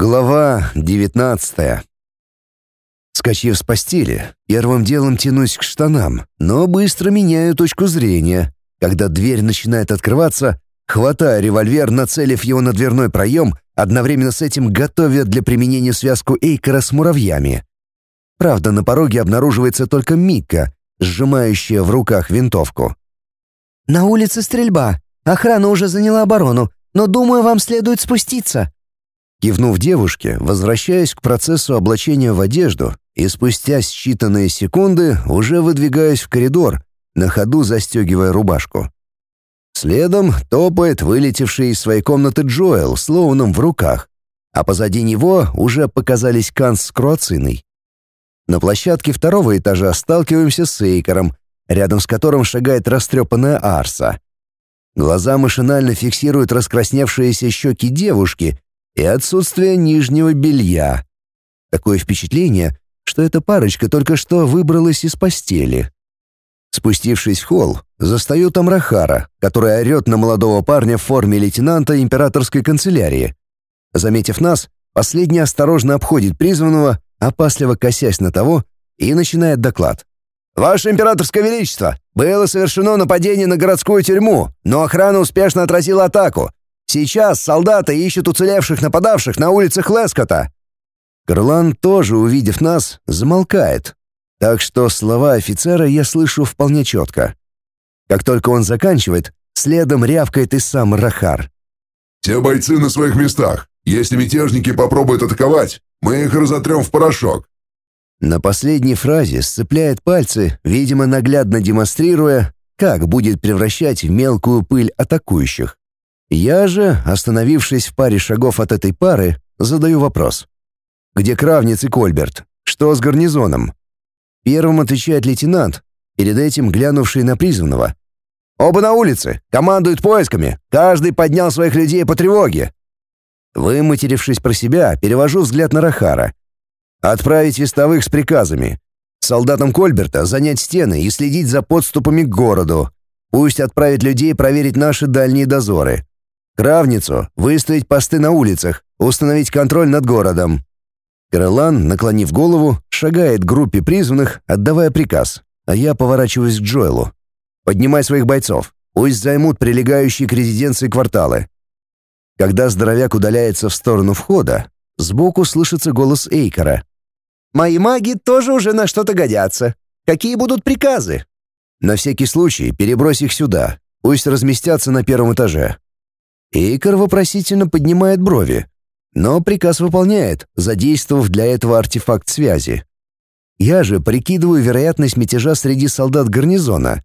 Глава девятнадцатая. Скачив с постели, первым делом тянусь к штанам, но быстро меняю точку зрения. Когда дверь начинает открываться, хватаю револьвер, нацелив его на дверной проем, одновременно с этим готовя для применения связку Эйкера с муравьями. Правда, на пороге обнаруживается только Микка, сжимающая в руках винтовку. «На улице стрельба. Охрана уже заняла оборону, но, думаю, вам следует спуститься». Кивнув девушке, возвращаюсь к процессу облачения в одежду и спустя считанные секунды уже выдвигаюсь в коридор, на ходу застегивая рубашку. Следом топает вылетевший из своей комнаты Джоэл с Лоуном в руках, а позади него уже показались Канс с Круациной. На площадке второго этажа сталкиваемся с Эйкером, рядом с которым шагает растрепанная Арса. Глаза машинально фиксируют раскрасневшиеся щеки девушки и отсутствие нижнего белья. Такое впечатление, что эта парочка только что выбралась из постели. Спустившись в холл, застаю там Рахара, который орет на молодого парня в форме лейтенанта императорской канцелярии. Заметив нас, последний осторожно обходит призванного, опасливо косясь на того, и начинает доклад. «Ваше императорское величество, было совершено нападение на городскую тюрьму, но охрана успешно отразила атаку. Сейчас солдаты ищут уцелевших нападавших на улицах Лескота». Карлан, тоже увидев нас, замолкает. Так что слова офицера я слышу вполне четко. Как только он заканчивает, следом рявкает и сам Рахар. «Все бойцы на своих местах. Если мятежники попробуют атаковать, мы их разотрем в порошок. На последней фразе сцепляет пальцы, видимо, наглядно демонстрируя, как будет превращать в мелкую пыль атакующих. Я же, остановившись в паре шагов от этой пары, задаю вопрос. «Где Кравниц и Кольберт? Что с гарнизоном?» Первым отвечает лейтенант, перед этим глянувший на призванного. «Оба на улице, командуют поисками, каждый поднял своих людей по тревоге». Выматерившись про себя, перевожу взгляд на Рахара, Отправить вестовых с приказами. Солдатам Кольберта занять стены и следить за подступами к городу. Пусть отправит людей проверить наши дальние дозоры. Кравницу выставить посты на улицах, установить контроль над городом. Крылан, наклонив голову, шагает к группе призванных, отдавая приказ, а я поворачиваюсь к Джоэлу. «Поднимай своих бойцов, пусть займут прилегающие к резиденции кварталы». Когда здоровяк удаляется в сторону входа, сбоку слышится голос Эйкера. Мои маги тоже уже на что-то годятся. Какие будут приказы?» «На всякий случай перебрось их сюда. Пусть разместятся на первом этаже». Эйкер вопросительно поднимает брови, но приказ выполняет, задействовав для этого артефакт связи. Я же прикидываю вероятность мятежа среди солдат гарнизона.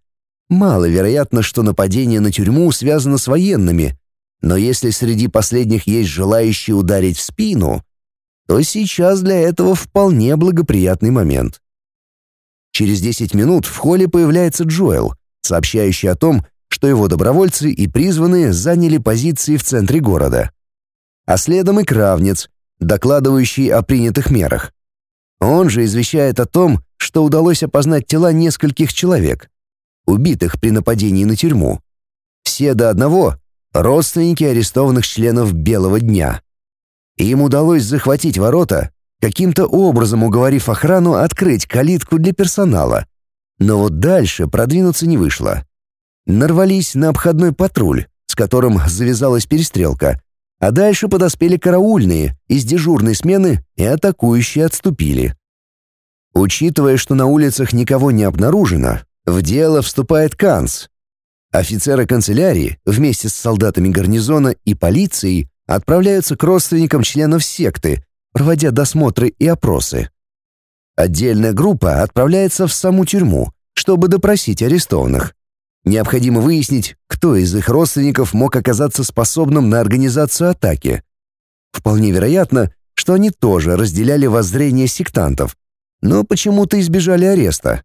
Маловероятно, что нападение на тюрьму связано с военными, но если среди последних есть желающие ударить в спину, то сейчас для этого вполне благоприятный момент. Через 10 минут в холле появляется Джоэл, сообщающий о том, что его добровольцы и призванные заняли позиции в центре города. А следом и Кравнец, докладывающий о принятых мерах. Он же извещает о том, что удалось опознать тела нескольких человек, убитых при нападении на тюрьму. Все до одного — родственники арестованных членов Белого дня им удалось захватить ворота, каким-то образом уговорив охрану открыть калитку для персонала. Но вот дальше продвинуться не вышло. Нарвались на обходной патруль, с которым завязалась перестрелка, а дальше подоспели караульные из дежурной смены и атакующие отступили. Учитывая, что на улицах никого не обнаружено, в дело вступает Канс. Офицеры канцелярии вместе с солдатами гарнизона и полицией отправляются к родственникам членов секты, проводя досмотры и опросы. Отдельная группа отправляется в саму тюрьму, чтобы допросить арестованных. Необходимо выяснить, кто из их родственников мог оказаться способным на организацию атаки. Вполне вероятно, что они тоже разделяли воззрение сектантов, но почему-то избежали ареста.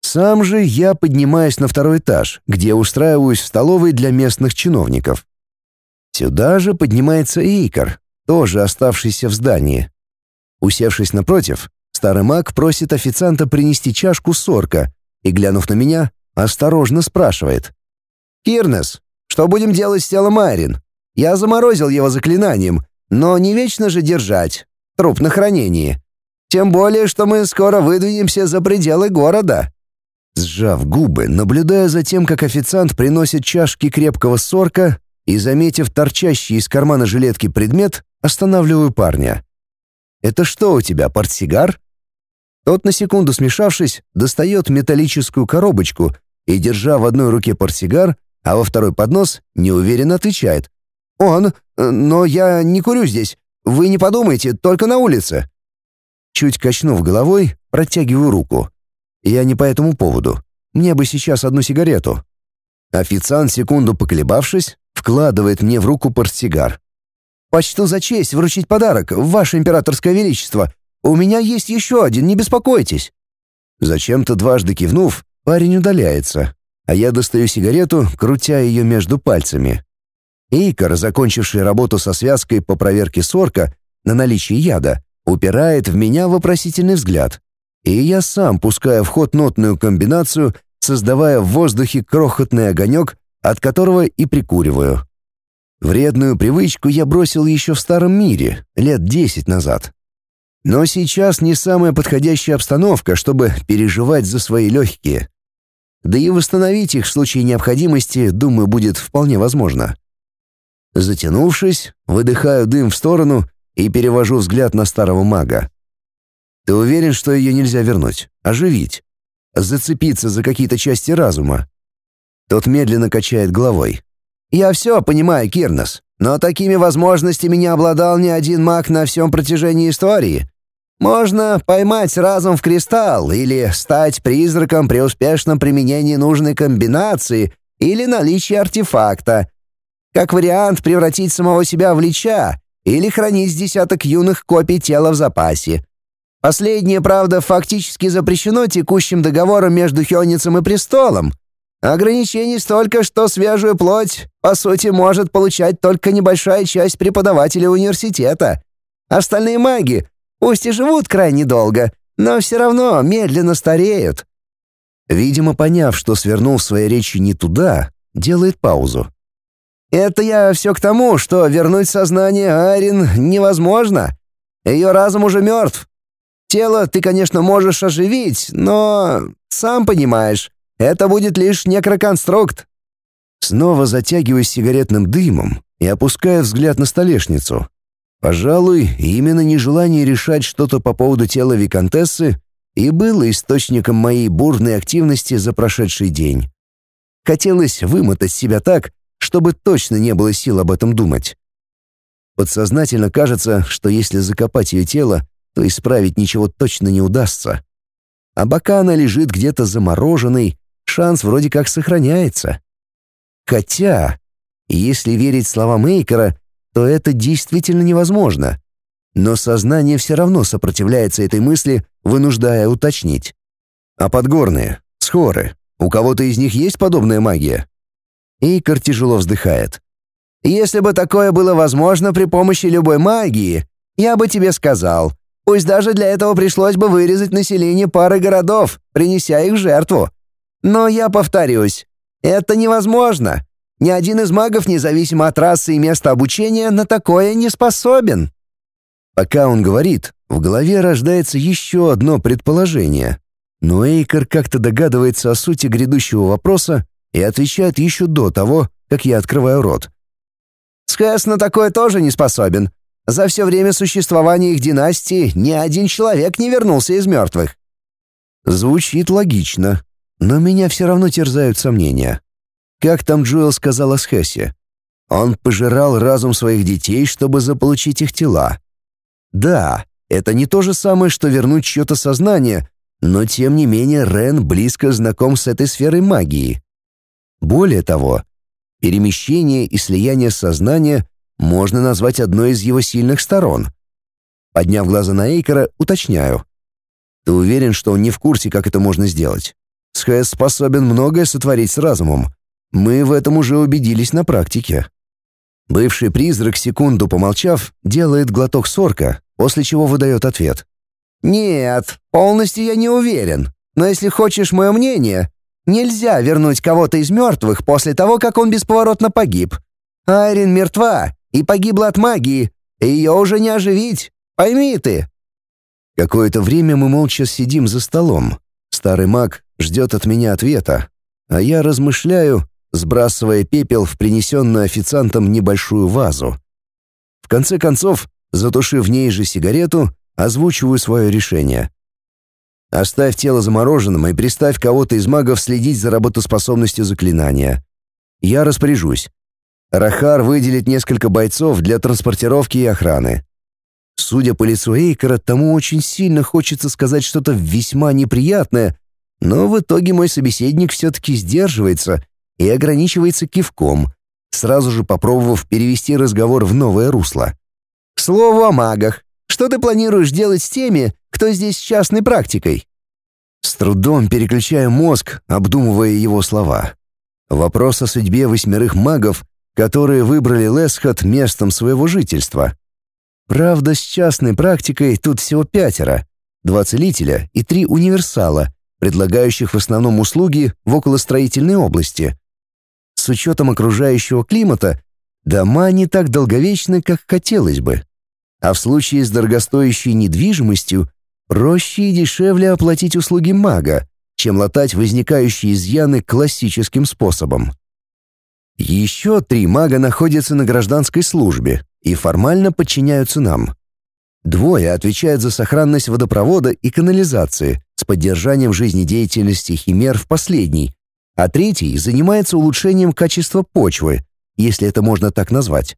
Сам же я поднимаюсь на второй этаж, где устраиваюсь в столовой для местных чиновников. Сюда же поднимается Эйкар, тоже оставшийся в здании. Усевшись напротив, старый маг просит официанта принести чашку сорка и, глянув на меня, осторожно спрашивает. «Кирнес, что будем делать с телом Айрин? Я заморозил его заклинанием, но не вечно же держать. Труп на хранении. Тем более, что мы скоро выдвинемся за пределы города». Сжав губы, наблюдая за тем, как официант приносит чашки крепкого сорка и, заметив торчащий из кармана жилетки предмет, останавливаю парня. «Это что у тебя, портсигар?» Тот, на секунду смешавшись, достает металлическую коробочку и, держа в одной руке портсигар, а во второй поднос, неуверенно отвечает. «Он, но я не курю здесь. Вы не подумайте, только на улице». Чуть качнув головой, протягиваю руку. Я не по этому поводу. Мне бы сейчас одну сигарету. Официант, секунду поколебавшись, вкладывает мне в руку портсигар. «Почту за честь вручить подарок, Ваше Императорское Величество. У меня есть еще один, не беспокойтесь». Зачем-то дважды кивнув, парень удаляется, а я достаю сигарету, крутя ее между пальцами. Эйкер, закончивший работу со связкой по проверке сорка на наличие яда, упирает в меня вопросительный взгляд. И я сам пускаю в ход нотную комбинацию, создавая в воздухе крохотный огонек, от которого и прикуриваю. Вредную привычку я бросил еще в старом мире, лет десять назад. Но сейчас не самая подходящая обстановка, чтобы переживать за свои легкие. Да и восстановить их в случае необходимости, думаю, будет вполне возможно. Затянувшись, выдыхаю дым в сторону и перевожу взгляд на старого мага. Ты уверен, что ее нельзя вернуть, оживить, зацепиться за какие-то части разума? Тот медленно качает головой. Я все понимаю, Кирнос, но такими возможностями не обладал ни один маг на всем протяжении истории. Можно поймать разум в кристалл или стать призраком при успешном применении нужной комбинации или наличии артефакта. Как вариант превратить самого себя в лича или хранить десяток юных копий тела в запасе. Последнее, правда, фактически запрещено текущим договором между Хёницем и престолом, Ограничений столько, что свежую плоть, по сути, может получать только небольшая часть преподавателей университета. Остальные маги, пусть и живут крайне долго, но все равно медленно стареют. Видимо, поняв, что свернул в своей речи не туда, делает паузу. «Это я все к тому, что вернуть сознание Айрин невозможно. Ее разум уже мертв. Тело ты, конечно, можешь оживить, но, сам понимаешь, это будет лишь некроконструкт. Снова затягиваюсь сигаретным дымом и опускаю взгляд на столешницу. Пожалуй, именно нежелание решать что-то по поводу тела виконтессы и было источником моей бурной активности за прошедший день. Хотелось вымотать себя так, чтобы точно не было сил об этом думать. Подсознательно кажется, что если закопать ее тело, то исправить ничего точно не удастся. А бока она лежит где-то замороженной, шанс вроде как сохраняется. Хотя, если верить словам Эйкера, то это действительно невозможно. Но сознание все равно сопротивляется этой мысли, вынуждая уточнить. А подгорные, схоры, у кого-то из них есть подобная магия? Эйкер тяжело вздыхает. Если бы такое было возможно при помощи любой магии, я бы тебе сказал. Пусть даже для этого пришлось бы вырезать население пары городов, принеся их в жертву. Но я повторюсь, это невозможно. Ни один из магов, независимо от расы и места обучения, на такое не способен. Пока он говорит, в голове рождается еще одно предположение. Но Эйкер как-то догадывается о сути грядущего вопроса и отвечает еще до того, как я открываю рот. Скэс на такое тоже не способен. За все время существования их династии ни один человек не вернулся из мертвых. Звучит логично, но меня все равно терзают сомнения. Как там Джоэл сказал о Схессе? Он пожирал разум своих детей, чтобы заполучить их тела. Да, это не то же самое, что вернуть чье-то сознание, но тем не менее Рен близко знаком с этой сферой магии. Более того, перемещение и слияние сознания можно назвать одной из его сильных сторон. Подняв глаза на Эйкера, уточняю. Ты уверен, что он не в курсе, как это можно сделать? Схэс способен многое сотворить с разумом. Мы в этом уже убедились на практике. Бывший призрак, секунду помолчав, делает глоток сорка, после чего выдает ответ. «Нет, полностью я не уверен. Но если хочешь мое мнение, нельзя вернуть кого-то из мертвых после того, как он бесповоротно погиб. Айрин мертва и погибла от магии, Ее уже не оживить. Пойми ты. Какое-то время мы молча сидим за столом. Старый маг ждет от меня ответа, а я размышляю, сбрасывая пепел в принесенную официантом небольшую вазу. В конце концов, затушив в ней же сигарету, озвучиваю свое решение. Оставь тело замороженным и приставь кого-то из магов следить за работоспособностью заклинания. Я распоряжусь. Рахар выделит несколько бойцов для транспортировки и охраны. Судя по лицу Эйкера, тому очень сильно хочется сказать что-то весьма неприятное, но в итоге мой собеседник все-таки сдерживается и ограничивается кивком, сразу же попробовав перевести разговор в новое русло. «К слову о магах. Что ты планируешь делать с теми, кто здесь с частной практикой?» С трудом переключаю мозг, обдумывая его слова. Вопрос о судьбе восьмерых магов, которые выбрали Лесхот местом своего жительства. Правда, с частной практикой тут всего пятеро. Два целителя и три универсала, предлагающих в основном услуги в околостроительной области. С учетом окружающего климата, дома не так долговечны, как хотелось бы. А в случае с дорогостоящей недвижимостью проще и дешевле оплатить услуги мага, чем латать возникающие изъяны классическим способом. Еще три мага находятся на гражданской службе и формально подчиняются нам. Двое отвечают за сохранность водопровода и канализации с поддержанием жизнедеятельности химер в последней, а третий занимается улучшением качества почвы, если это можно так назвать.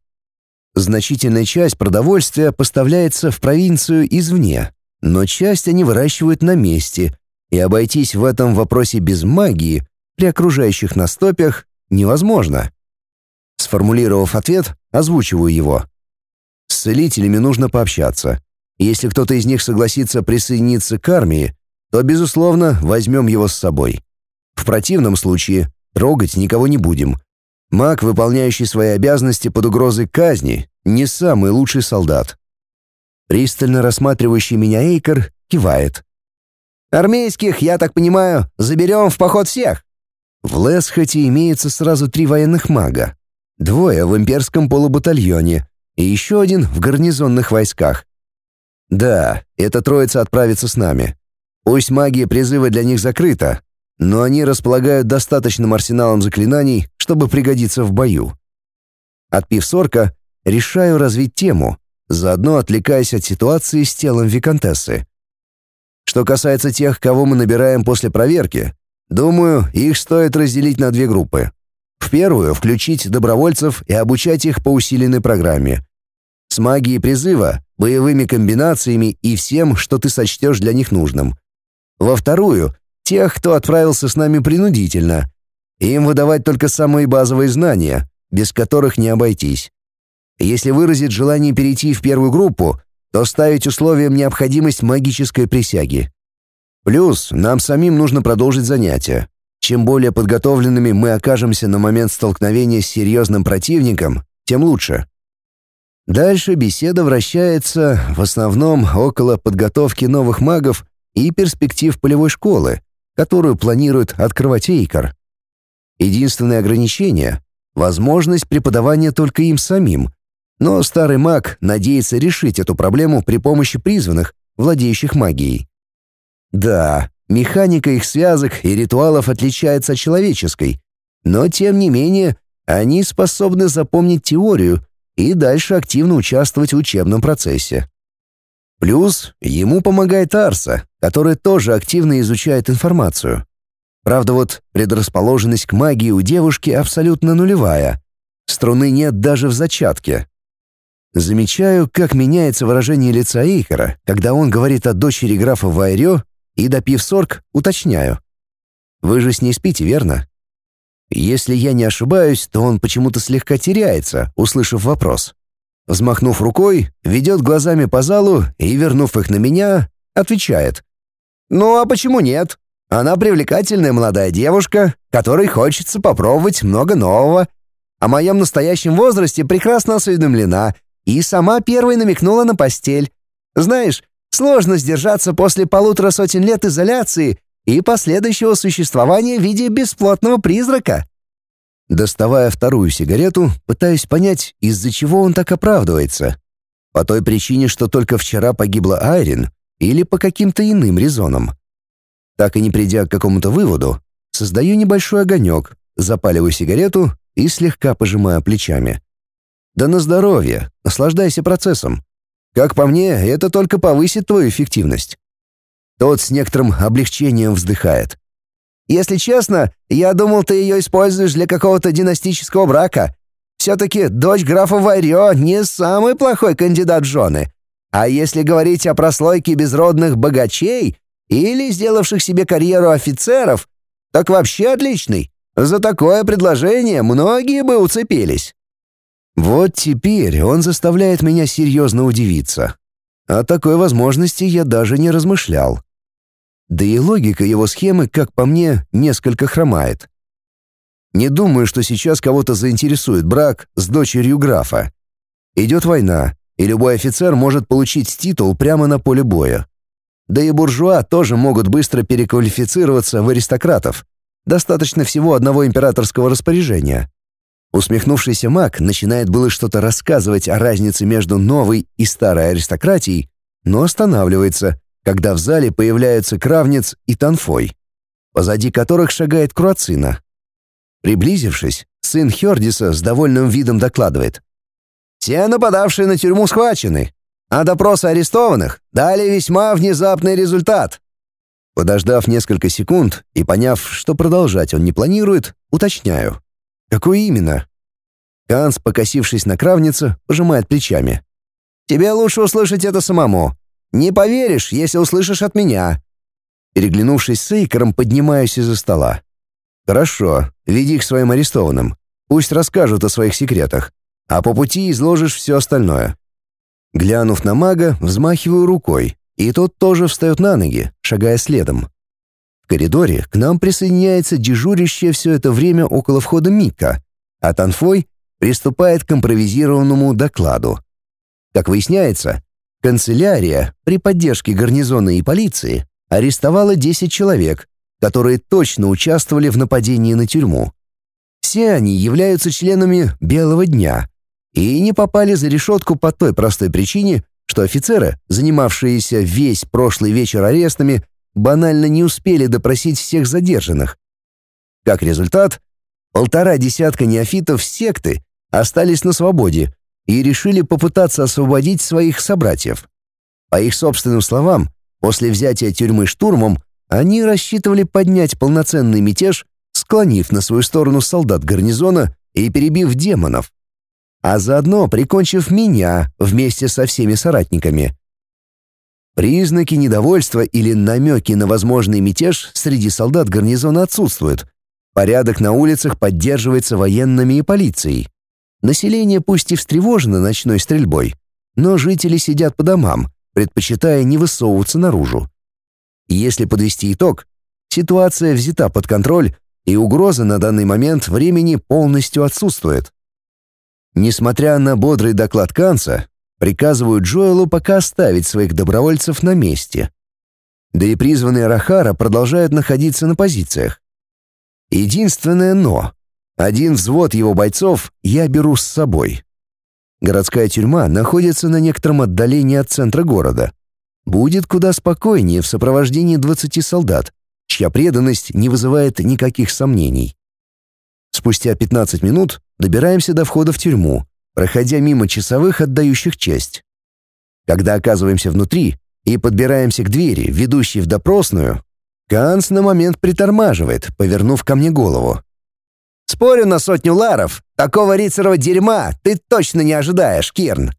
Значительная часть продовольствия поставляется в провинцию извне, но часть они выращивают на месте, и обойтись в этом вопросе без магии при окружающих нас топях невозможно. Сформулировав ответ, озвучиваю его. С целителями нужно пообщаться. Если кто-то из них согласится присоединиться к армии, то, безусловно, возьмем его с собой. В противном случае трогать никого не будем. Маг, выполняющий свои обязанности под угрозой казни, не самый лучший солдат. Пристально рассматривающий меня Эйкер кивает. «Армейских, я так понимаю, заберем в поход всех?» В Лесхоте имеется сразу три военных мага. Двое в имперском полубатальоне и еще один в гарнизонных войсках. Да, эта троица отправится с нами. Пусть магия призыва для них закрыта, но они располагают достаточным арсеналом заклинаний, чтобы пригодиться в бою. Отпив сорка, решаю развить тему, заодно отвлекаясь от ситуации с телом виконтессы. Что касается тех, кого мы набираем после проверки, думаю, их стоит разделить на две группы. В первую включить добровольцев и обучать их по усиленной программе. С магией призыва, боевыми комбинациями и всем, что ты сочтешь для них нужным. Во вторую — тех, кто отправился с нами принудительно. Им выдавать только самые базовые знания, без которых не обойтись. Если выразит желание перейти в первую группу, то ставить условием необходимость магической присяги. Плюс нам самим нужно продолжить занятия. Чем более подготовленными мы окажемся на момент столкновения с серьезным противником, тем лучше. Дальше беседа вращается в основном около подготовки новых магов и перспектив полевой школы, которую планирует открывать Эйкар. Единственное ограничение — возможность преподавания только им самим, но старый маг надеется решить эту проблему при помощи призванных, владеющих магией. Да, механика их связок и ритуалов отличается от человеческой, но тем не менее они способны запомнить теорию и дальше активно участвовать в учебном процессе. Плюс ему помогает Арса, который тоже активно изучает информацию. Правда, вот предрасположенность к магии у девушки абсолютно нулевая. Струны нет даже в зачатке. Замечаю, как меняется выражение лица Эйхера, когда он говорит о дочери графа Вайрё, и, допив сорг, уточняю. «Вы же с ней спите, верно?» Если я не ошибаюсь, то он почему-то слегка теряется, услышав вопрос. Взмахнув рукой, ведет глазами по залу и, вернув их на меня, отвечает. «Ну а почему нет? Она привлекательная молодая девушка, которой хочется попробовать много нового. О моем настоящем возрасте прекрасно осведомлена и сама первой намекнула на постель. Знаешь, сложно сдержаться после полутора сотен лет изоляции и последующего существования в виде бесплотного призрака. Доставая вторую сигарету, пытаюсь понять, из-за чего он так оправдывается. По той причине, что только вчера погибла Айрин или по каким-то иным резонам. Так и не придя к какому-то выводу, создаю небольшой огонек, запаливаю сигарету и слегка пожимаю плечами. Да на здоровье, наслаждайся процессом. Как по мне, это только повысит твою эффективность. Тот с некоторым облегчением вздыхает. Если честно, я думал, ты ее используешь для какого-то династического брака. Все-таки дочь графа Варьё не самый плохой кандидат в жены. А если говорить о прослойке безродных богачей или сделавших себе карьеру офицеров, так вообще отличный. За такое предложение многие бы уцепились. Вот теперь он заставляет меня серьезно удивиться. О такой возможности я даже не размышлял. Да и логика его схемы, как по мне, несколько хромает. Не думаю, что сейчас кого-то заинтересует брак с дочерью графа. Идет война, и любой офицер может получить титул прямо на поле боя. Да и буржуа тоже могут быстро переквалифицироваться в аристократов. Достаточно всего одного императорского распоряжения. Усмехнувшийся маг начинает было что-то рассказывать о разнице между новой и старой аристократией, но останавливается, когда в зале появляются Кравнец и Танфой, позади которых шагает Круацина. Приблизившись, сын Хердиса с довольным видом докладывает. «Все нападавшие на тюрьму схвачены, а допросы арестованных дали весьма внезапный результат». Подождав несколько секунд и поняв, что продолжать он не планирует, уточняю. «Какой именно?» Канс, покосившись на Кравница, пожимает плечами. «Тебе лучше услышать это самому. Не поверишь, если услышишь от меня». Переглянувшись с Эйкером, поднимаюсь из-за стола. «Хорошо, веди к своим арестованным. Пусть расскажут о своих секретах, а по пути изложишь все остальное». Глянув на мага, взмахиваю рукой, и тот тоже встает на ноги, шагая следом. В коридоре к нам присоединяется дежурящая все это время около входа Мика, а Танфой приступает к импровизированному докладу. Как выясняется, Канцелярия при поддержке гарнизона и полиции арестовала 10 человек, которые точно участвовали в нападении на тюрьму. Все они являются членами «Белого дня» и не попали за решетку по той простой причине, что офицеры, занимавшиеся весь прошлый вечер арестами, банально не успели допросить всех задержанных. Как результат, полтора десятка неофитов секты остались на свободе и решили попытаться освободить своих собратьев. По их собственным словам, после взятия тюрьмы штурмом они рассчитывали поднять полноценный мятеж, склонив на свою сторону солдат гарнизона и перебив демонов, а заодно прикончив меня вместе со всеми соратниками. Признаки недовольства или намеки на возможный мятеж среди солдат гарнизона отсутствуют. Порядок на улицах поддерживается военными и полицией. Население пусть и встревожено ночной стрельбой, но жители сидят по домам, предпочитая не высовываться наружу. Если подвести итог, ситуация взята под контроль, и угроза на данный момент времени полностью отсутствует. Несмотря на бодрый доклад Канца, приказываю Джоэлу пока оставить своих добровольцев на месте. Да и призванные Рахара продолжают находиться на позициях. Единственное «но» Один взвод его бойцов я беру с собой. Городская тюрьма находится на некотором отдалении от центра города. Будет куда спокойнее в сопровождении 20 солдат, чья преданность не вызывает никаких сомнений. Спустя 15 минут добираемся до входа в тюрьму, проходя мимо часовых, отдающих честь. Когда оказываемся внутри и подбираемся к двери, ведущей в допросную, Ганс на момент притормаживает, повернув ко мне голову. Спорю на сотню ларов, такого рицарова дерьма ты точно не ожидаешь, Кирн.